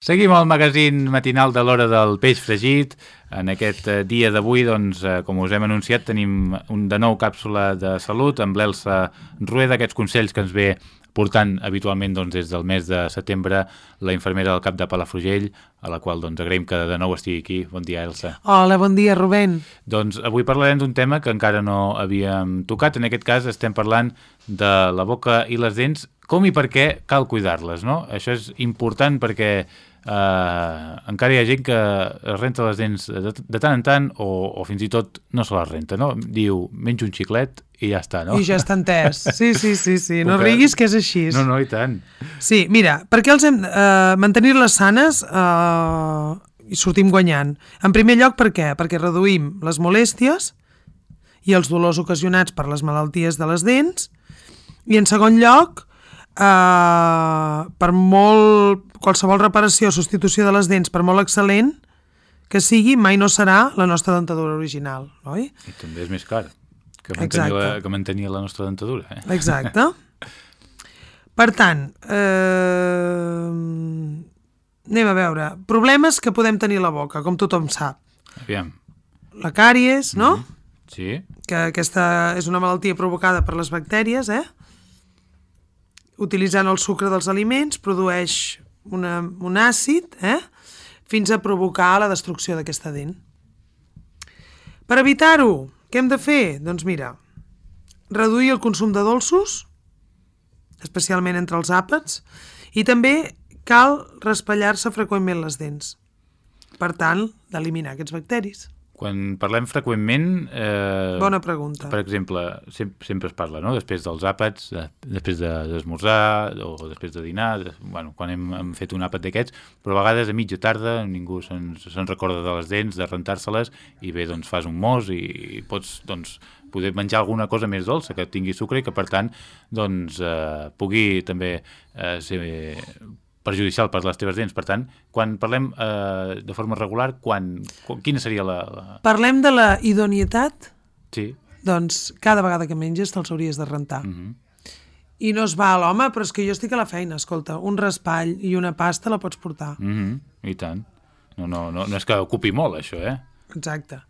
Seguim al magazín matinal de l'hora del peix fregit. En aquest eh, dia d'avui, doncs, eh, com us hem anunciat, tenim un de nou càpsula de salut amb l'Elsa Rueda, aquests consells que ens ve portant habitualment doncs, des del mes de setembre la infermera del cap de Palafrugell, a la qual doncs, agraïm que de nou estigui aquí. Bon dia, Elsa. Hola, bon dia, Rubén. Doncs avui parlarem d'un tema que encara no havíem tocat. En aquest cas estem parlant de la boca i les dents, com i per què cal cuidar-les, no? Això és important perquè Uh, encara hi ha gent que es renta les dents de, de tant en tant o, o fins i tot no se les renta, no? Diu, menjo un xiclet i ja està, no? I ja està entès. Sí, sí, sí, sí. no que... riguis que és així. No, no, i tant. Sí, mira, per què els hem... Uh, Mantenir-les sanes uh, i sortim guanyant. En primer lloc, per què? Perquè reduïm les molèsties i els dolors ocasionats per les malalties de les dents i en segon lloc Uh, per molt qualsevol reparació o substitució de les dents, per molt excel·lent que sigui, mai no serà la nostra dentadura original, oi? I també és més car que mantenir, la, que mantenir la nostra dentadura. Eh? Exacte. per tant, eh, anem a veure, problemes que podem tenir a la boca, com tothom sap. Aviam. La càries, no? Mm -hmm. Sí. Que aquesta és una malaltia provocada per les bactèries, eh? Utilitzant el sucre dels aliments, produeix una, un àcid eh? fins a provocar la destrucció d'aquesta dent. Per evitar-ho, què hem de fer? Doncs mira, reduir el consum de dolços, especialment entre els àpats, i també cal raspallar-se freqüentment les dents. Per tant, d'eliminar aquests bacteris. Quan parlem freqüentment... Eh, Bona pregunta. Per exemple, sempre, sempre es parla, no?, després dels àpats, de, després d'esmorzar de, o després de dinar, de, bueno, quan hem, hem fet un àpat d'aquests, però a vegades a mitja tarda ningú se'n se recorda de les dents, de rentar-se-les, i bé, doncs fas un mos i, i pots, doncs, poder menjar alguna cosa més dolça, que tingui sucre i que, per tant, doncs, eh, pugui també eh, ser perjudicial per les teves dents. Per tant, quan parlem eh, de forma regular, quan, quina seria la, la... Parlem de la idoneïtat? Sí. Doncs cada vegada que menges te'ls hauries de rentar. Mhm. -huh. I no es va a l'home, però és que jo estic a la feina, escolta, un raspall i una pasta la pots portar. Mhm, -huh. I tant. No, no, no, no és que ocupi molt, això, eh? Exacte.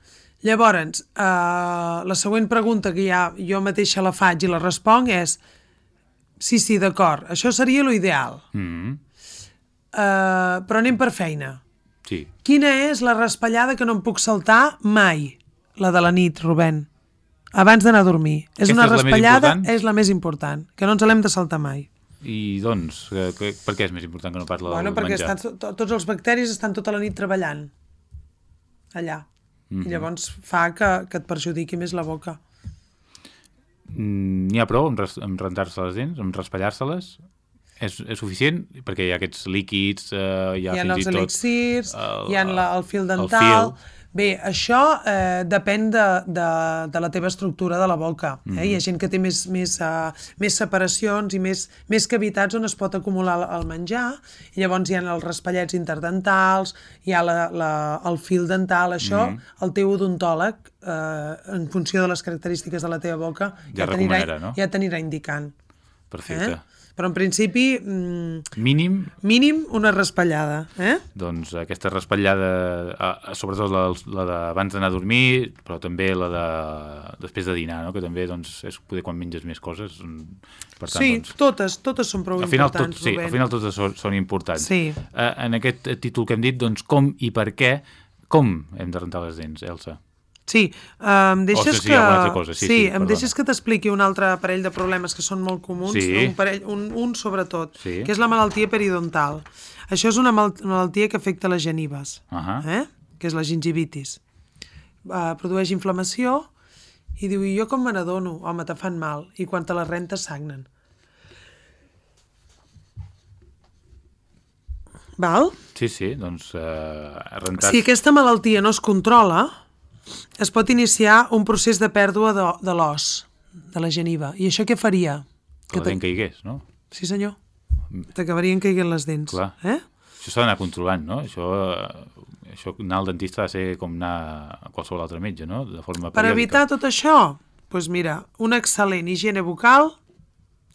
Llavors, eh, la següent pregunta que ja jo mateixa la faig i la responc és sí, sí, d'acord, això seria l'ideal. Uh -huh Uh, però anem per feina. Sí. Quina és la raspallada que no em puc saltar mai? La de la nit, Rubén. Abans d'anar a dormir. Aquesta és una és raspallada, la és la més important, que no ens l'hem de saltar mai. I doncs, que, que, per què és més important que no parla bueno, del perquè menjar? Estan, to, tots els bacteris estan tota la nit treballant allà. Mm -hmm. I llavors fa que, que et perjudiqui més la boca. Mm, N'hi ha prou amb, amb rentar-se les dents, amb raspallar-se-les? És, és suficient? Perquè hi ha aquests líquids, eh, hi ha, hi ha fins els i tot... elixirs, el, hi ha la, el fil dental... El fil. Bé, això eh, depèn de, de, de la teva estructura de la boca. Eh? Mm -hmm. Hi ha gent que té més, més, uh, més separacions i més, més cavitats on es pot acumular el menjar, i llavors hi ha els raspallets interdentals, hi ha la, la, el fil dental, això, mm -hmm. el teu odontòleg, eh, en funció de les característiques de la teva boca, ja, ja t'anirà no? ja t'anirà indicant. Perfecte. Eh? Però en principi... Mm, mínim... Mínim una raspallada, eh? Doncs aquesta raspallada, eh, sobretot la, la d'abans d'anar a dormir, però també la de després de dinar, no? que també doncs, és poder quan menges més coses. Per tant, sí, doncs, totes, totes són prou al final, importants, tot, Sí, al final totes són, són importants. Sí. Eh, en aquest títol que hem dit, doncs com i per què, com hem de rentar les dents, Elsa? Sí, em deixes o que... Cosa. Sí, sí, sí em deixes que t'expliqui un altre parell de problemes que són molt comuns, sí. un, parell, un, un sobretot, sí. que és la malaltia periodontal. Això és una mal malaltia que afecta les genives, uh -huh. eh? que és la gingivitis. Uh, produeix inflamació i diu, i jo com me n'adono? Home, te fan mal, i quan te les rentes sagnen. Val? Sí, sí, doncs uh, rentar... Si aquesta malaltia no es controla, es pot iniciar un procés de pèrdua de, de l'os, de la geniva. I això què faria? Que, que la dent caigués, no? Sí, senyor. T'acabarien caiguent les dents. Clar. Eh? Això s'ha d'anar controlant, no? Això, això anar al dentista ha de ser com anar a qualsevol altre metge, no? De forma per evitar tot això, doncs mira, una excel·lent higiene bucal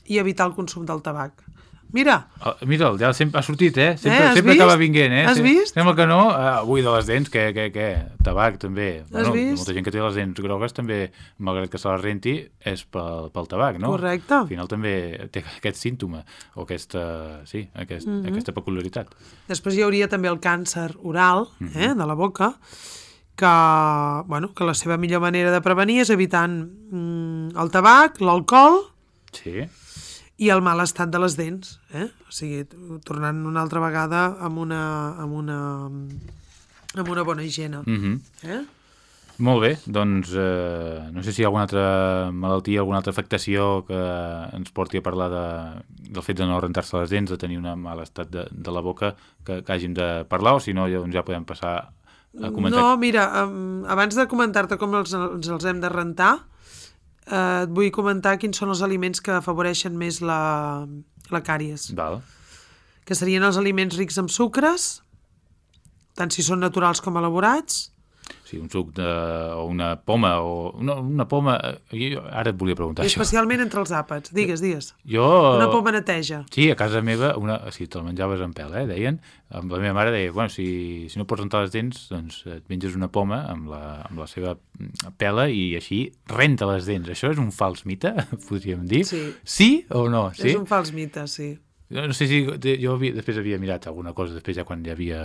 i evitar el consum del tabac. Mira, Oh, Mira'l, ja sempre ha sortit, eh? Sempre, Eh, sempre vist? acaba vinguent, eh? Has vist? Sembla que no. Uh, avui de les dents, què, què, què? Tabac, també. Has vist? Molta gent que té les dents grogues també, malgrat que se les renti, és pel, pel tabac, no? Correcte. Al final també té aquest símptoma, o aquesta, sí, aquest, Mhm. aquesta peculiaritat. després hi hauria també el càncer oral, eh, Mhm. de la boca, que, bueno, que la seva millor manera de prevenir és evitant mm, el tabac, l'alcohol Sí. I el mal estat de les dents. Eh? O sigui, tornant una altra vegada amb una, amb una, amb una bona higiene. Mm -hmm. Eh? Molt bé, doncs eh, no sé si hi ha alguna altra malaltia, alguna altra afectació que ens porti a parlar de, del fet de no rentar-se les dents, de tenir un mal estat de, de la boca que, que hàgim de parlar, o si no, doncs ja podem passar a comentar. No, mira, um, abans de comentar-te com els, ens els hem de rentar, eh, et vull comentar quins són els aliments que afavoreixen més la, la càries. Val. que serien els aliments rics en sucres, tant si són naturals com elaborats, Sí, un suc de, o una poma, o una, una poma... eh, Jo, ara et volia preguntar i això. especialment entre els àpats. Digues, digues. Jo... Una poma neteja. Sí, a casa meva, una, si te'l menjaves en pèl, eh, deien, amb la meva mare deia, bueno, si, si no pots rentar les dents, doncs et menges una poma amb la, amb la seva pela i així renta les dents. Això és un fals mite, podríem dir? Sí. Sí o no? Sí? És un fals mite, sí. No sé si jo havia, després havia mirat alguna cosa, després ja quan ja havia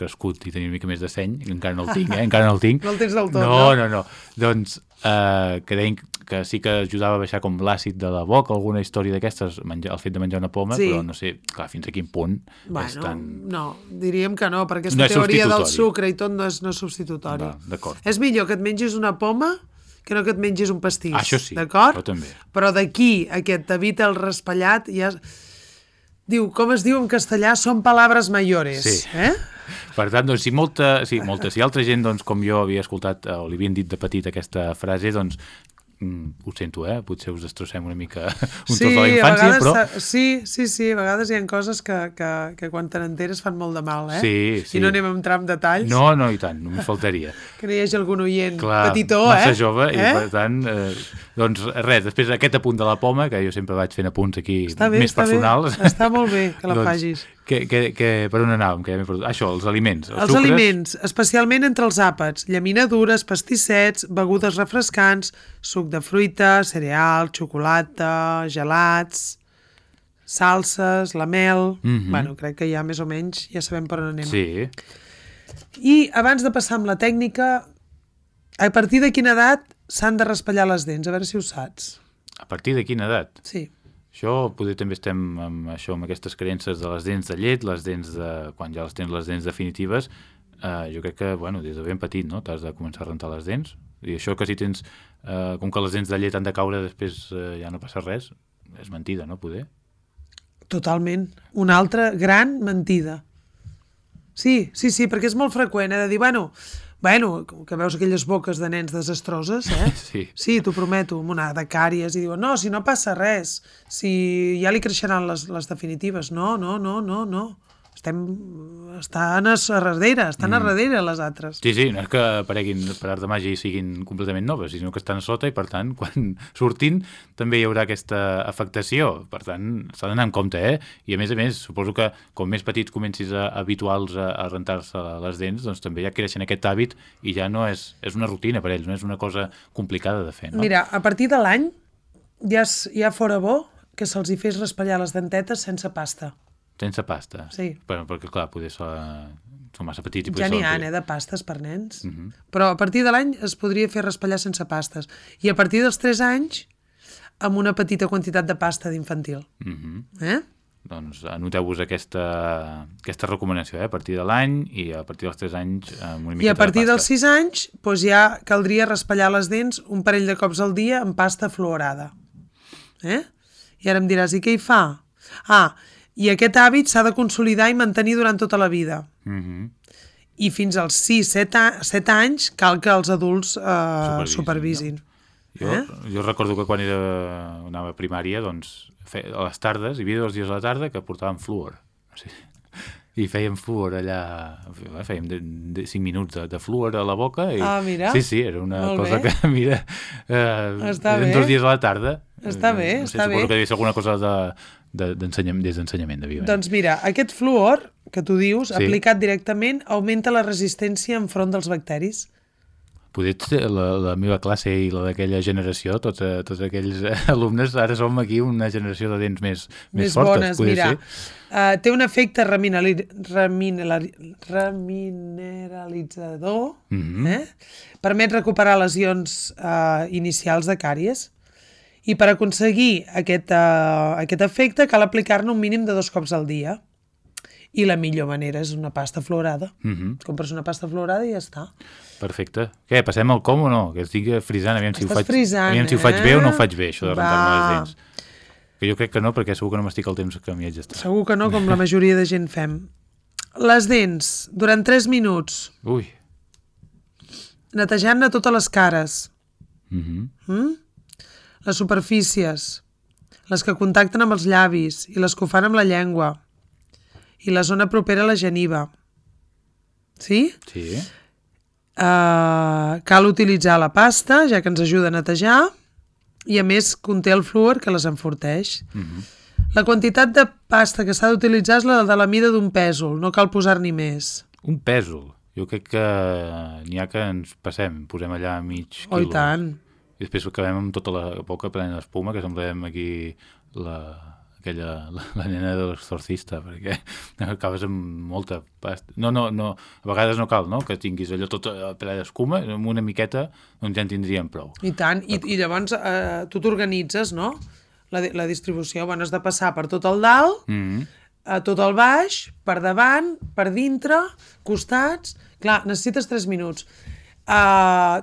crescut i tenia una mica més de seny, encara no el tinc, eh? encara no el tinc. No el tens del tot, no? no? No, no, Doncs eh, que deien que sí que ajudava a baixar com l'àcid de la boca, alguna història d'aquestes, el fet de menjar una poma, Sí. però no sé, clar, fins a quin punt és Bueno, tan... no, diríem que no, perquè aquesta No és teoria del sucre i tot no és, no és substitutori. D'acord. És millor que et mengis una poma que no que et mengis un pastís. Això sí, això també. Però d'aquí a que t'evita el raspallat, ja... Diu, com es diu en castellà, són palabres mayores. Sí. Eh? Per tant, doncs, si molta, sí, molta, si altra gent, doncs, com jo havia escoltat eh, o li havien dit de petit aquesta frase, doncs, ho sento, eh? Potser us destrossem una mica un tros de la infància, però... Sí, sí, sí, a vegades hi ha coses que, que, que quan te n'enteres fan molt de mal, eh? Sí, sí. I no anem a entrar en detalls, No, no, i tant, només faltaria. que no hi hagi algun oient Clar, petitó, massa eh? jove, i eh? per tant, eh, doncs res, després aquest apunt de la poma, que jo sempre vaig fent apunts aquí Està bé, més està personals. Bé. Està molt bé que la doncs, facis. Que, que, que, per on anàvem? Que ja Això, els aliments. Els, Els sucres, aliments, especialment entre els àpats, llaminadures, pastissets, begudes refrescants, suc de fruita, cereal, xocolata, gelats, salses, la mel... Mhm. Bueno, crec que ja més o menys ja sabem per on anem. Sí, I abans de passar amb la tècnica, a partir de quina edat s'han de raspallar les dents? A veure si ho saps. a partir de quina edat? Sí. Això, poder també estem amb això, amb aquestes creences de les dents de llet, les dents de... quan ja les tens les dents definitives, eh, jo crec que, bueno, des de ben petit, no?, t'has de començar a rentar les dents. I això que si tens, eh, com que les dents de llet han de caure, després eh, ja no passa res, és mentida, no, poder? Totalment. Una altra gran mentida. Sí, sí, sí, perquè és molt freqüent, eh, de dir, bueno, bueno, que veus aquelles boques de nens desastroses, eh? Sí. Sí, t'ho prometo, amb una de càries, i diuen, no, si no passa res, si ja li creixeran les, les definitives. No, no, no, no, no. Estem, estan a darrere, estan mm. a darrere les altres. Sí, sí, no és que apareguin per art de màgia i siguin completament noves, sinó que estan sota i, per tant, quan surtin també hi haurà aquesta afectació. Per tant, s'ha d'anar en compte, eh? I, a més a més, suposo que com més petits comencis a habituals a, a rentar-se les dents, doncs també ja creixen aquest hàbit i ja no és, és una rutina per ells, no és una cosa complicada de fer, no? Mira, a partir de l'any ja, ja fora bo que se'ls hi fes raspallar les dentetes sense pasta. Sense pasta. Sí. Però, perquè, clar, poder ser, són massa petits i Ja n'hi ha, eh, de pastes per nens. Mhm. Però a partir de l'any es podria fer raspallar sense pastes. I a partir dels 3 anys, amb una petita quantitat de pasta d'infantil. Mhm. Eh? Doncs anoteu-vos aquesta, aquesta recomanació, eh? a partir de l'any i a partir dels 3 anys amb una I a partir de dels pasta. 6 anys doncs ja caldria raspallar les dents un parell de cops al dia amb pasta fluorada. Eh? I ara em diràs, i què hi fa? Ah, i aquest hàbit s'ha de consolidar i mantenir durant tota la vida. Mhm. I fins als 6-7 a... 7 anys cal que els adults eh, Supervisin, supervisin. Jo, Eh? jo recordo que quan era, anava a primària, doncs, fe, a les tardes, hi havia dos dies a la tarda que portàvem fluor. No sé. I fèiem fluor allà, fèiem de, de 5 minuts de, de fluor a la boca. I, Ah, mira. Sí, sí, era una Molt cosa bé. que, mira, eh, Està eren bé. dos dies a la tarda Està bé, no sé, està suposo bé. que devia ser alguna cosa de, de, d'ensenyament, des d'ensenyament, devia haver. Doncs mira, aquest fluor que tu dius, Sí. aplicat directament, augmenta la resistència enfront dels bacteris. Poder ser la, la meva classe i la d'aquella generació, tots, eh, tots aquells eh, alumnes, ara som aquí una generació de dents més, més, Més fortes, bones, mira. ser. Uh, té un efecte reminali... remineralitzador, Mhm. eh? permet recuperar lesions uh, inicials de càries i per aconseguir aquest, uh, aquest efecte cal aplicar-ne un mínim de dos cops al dia. I la millor manera és una pasta florada. Mhm. Compres una pasta florada i ja està. Perfecte. Què, passem al com o no? Que estic frisant, aviam si, ho faig, frisant, aviam si ho faig eh? bé o no ho faig bé, això de rentar-me Va. les dents. Que jo crec que no, perquè segur que no m'estic el temps que m'hi haig d'estar. Segur que no, com la majoria de gent fem. Les dents, durant 3 minuts, Ui. netejant-ne totes les cares, Mhm. mm? Les superfícies, les que contacten amb els llavis i les que ho fan amb la llengua, i la zona propera a la geniva. Sí? Sí. Uh, cal utilitzar la pasta, ja que ens ajuda a netejar, i a més conté el fluor que les enforteix. Mhm. La quantitat de pasta que s'ha d'utilitzar és la de la mida d'un pèsol, no cal posar-n'hi més. Un pèsol. Jo crec que n'hi ha que ens passem, posem allà mig quilo. Oh, tant. I després acabem amb tota la boca plena d'espuma, que semblem aquí la, aquella, la, la nena de l'exorcista, perquè acabes amb molta pasta. No, no, no, a vegades no cal, no?, que tinguis allò tot eh, ple d'escuma, amb una miqueta, doncs ja en tindríem prou. I tant, i, i llavors eh, tu t'organitzes, no? La, la distribució, bueno, has de passar per tot el dalt, Mm -hmm. a tot el baix, per davant, per dintre, costats... Clar, necessites 3 minuts. Uh,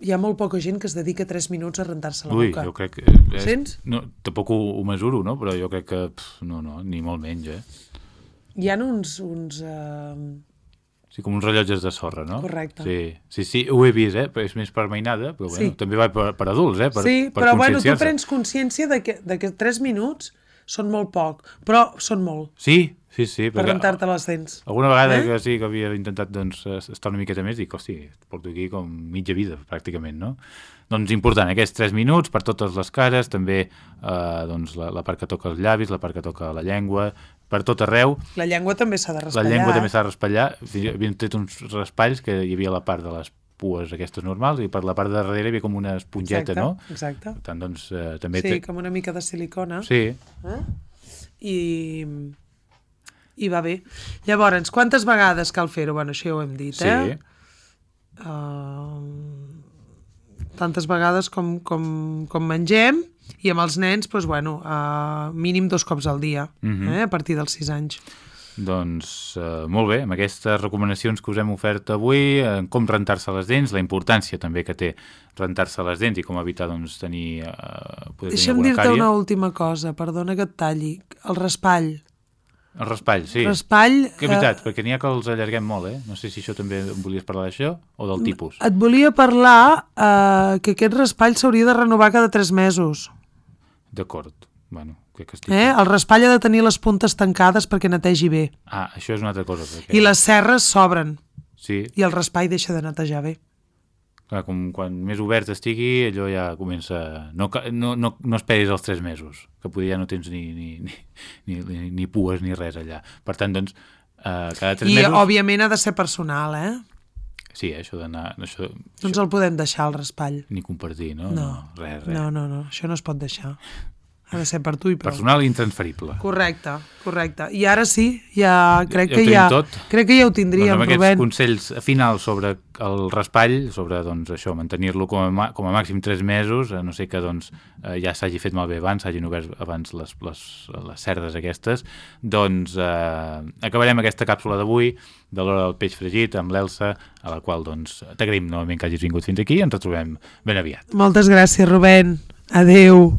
hi ha molt poca gent que es dedica 3 minuts a rentar-se la Ui, boca. jo crec que... És, Sents? No, tampoc ho, ho mesuro, no?, però jo crec que... Pff, no, no, ni molt menys, eh? Hi ha uns... uns uh... Sí, com uns rellotges de sorra, no? Correcte. Sí, sí, sí ho he vist, eh? És més per mainada, però bueno, Sí. també va per, per adults, eh? Per, sí, per però bueno, tu prens consciència de que, de que 3 minuts són molt poc, però són molt Sí, sí, sí. per rentar-te les dents. Alguna vegada Eh? que sí que havia intentat doncs, estar una miqueta més, dic, hosti, porto aquí com mitja vida, pràcticament, no? Doncs important, aquests 3 minuts per totes les cares, també eh, doncs, la, la part que toca els llavis, la part que toca la llengua, per tot arreu. La llengua també s'ha de La raspallar. llengua també eh? s'ha de raspallar. Havien tret uns raspalls que hi havia la part de les pues aquestes normals i per la part de darrere hi havia com una esponjeta, Exacte, no? Exacte. Per tant, doncs, eh, també... Sí, té- com una mica de silicona. sí, Eh? I, I va bé. Llavors, quantes vegades cal fer-ho? Bueno, això ja ho hem dit, sí. eh? Uh, tantes vegades com, com, com mengem i amb els nens, doncs, bueno, uh, mínim dos cops al dia, Mhm. eh? a partir dels 6 anys. Doncs eh, molt bé, amb aquestes recomanacions que us hem ofert avui, en com rentar-se les dents, la importància també que té rentar-se les dents i com evitar doncs, tenir, eh, poder tenir Deixa'm alguna dir-te càrie. una última cosa, perdona que et talli. El raspall. El raspall, sí. Raspall... Que veritat, perquè n'hi ha que els allarguem molt, eh? No sé si això també em volies parlar d'això o del tipus. Et volia parlar eh, que aquest raspall s'hauria de renovar cada 3 mesos. D'acord. Bueno, crec que estic... Eh? El raspall ha de tenir les puntes tancades perquè netegi bé. Ah, això és una altra cosa. Perquè... I les serres s'obren Sí, i el raspall deixa de netejar bé. Clar, com quan més obert estigui, allò ja comença... No, no, no, no esperis els tres mesos, que potser ja no tens ni, ni, ni, ni, ni, ni pues ni res allà. Per tant, doncs, eh, cada tres I, mesos... òbviament, ha de ser personal, eh? Sí, això d'anar... Això, No ens el podem deixar, el raspall. ni compartir, no? No, res, res. no, no, no, això no es pot deixar. Ha de ser per tu i prou. Personal i intransferible. Correcte, correcte. I ara sí, ja crec Ja que ja, tot. crec que ja ho Doncs tindríem, amb aquests Rubén. consells finals sobre el raspall, sobre doncs, això, mantenir-lo com, a, com a màxim 3 mesos, a no sé que doncs, eh, ja s'hagi fet malbé abans, s'hagin obert abans les, les, les cerdes aquestes, doncs eh, acabarem aquesta càpsula d'avui de l'hora del peix fregit amb l'Elsa, a la qual doncs, t'agraïm novament que hagis vingut fins aquí i ens retrobem ben aviat. Moltes gràcies, Rubén. Adeu.